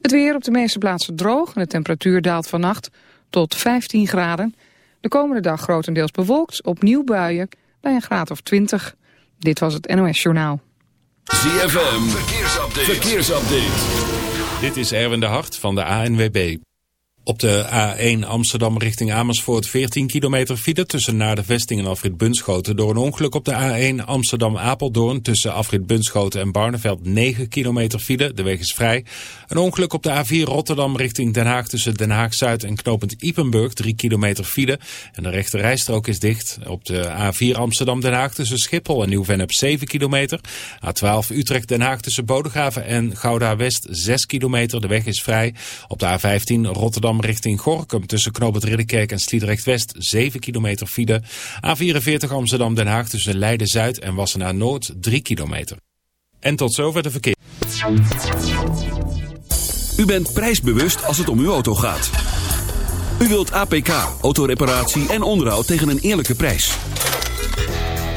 Het weer op de meeste plaatsen droog en de temperatuur daalt vannacht tot 15 graden. De komende dag grotendeels bewolkt, opnieuw buien bij een graad of 20. Dit was het NOS Journaal. ZFM, verkeersupdate. verkeersupdate. Dit is Erwin de Hart van de ANWB. Op de A1 Amsterdam richting Amersfoort 14 kilometer file tussen naar de vesting en Afrit Bunschoten. Door een ongeluk op de A1 Amsterdam-Apeldoorn tussen Afrit Bunschoten en Barneveld 9 kilometer file. De weg is vrij. Een ongeluk op de A4 Rotterdam richting Den Haag tussen Den Haag-Zuid en knooppunt Ipenburg 3 kilometer file. En de rechte rijstrook is dicht. Op de A4 Amsterdam-Den Haag tussen Schiphol en Nieuw-Vennep 7 kilometer. A12 Utrecht-Den Haag tussen Bodegraven en Gouda-West 6 kilometer. De weg is vrij. Op de A15 Rotterdam richting Gorkum tussen Knoopend Ridderkerk en Sliedrecht-West 7 kilometer file. A44 Amsterdam-Den Haag tussen Leiden-Zuid en Wassenaar-Noord 3 kilometer. En tot zover de verkeer. U bent prijsbewust als het om uw auto gaat. U wilt APK, autoreparatie en onderhoud tegen een eerlijke prijs.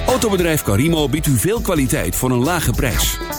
Autobedrijf Carimo biedt u veel kwaliteit voor een lage prijs.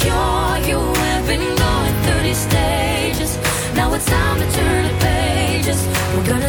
cure you. Have been going 30 stages. Now it's time to turn the pages. We're gonna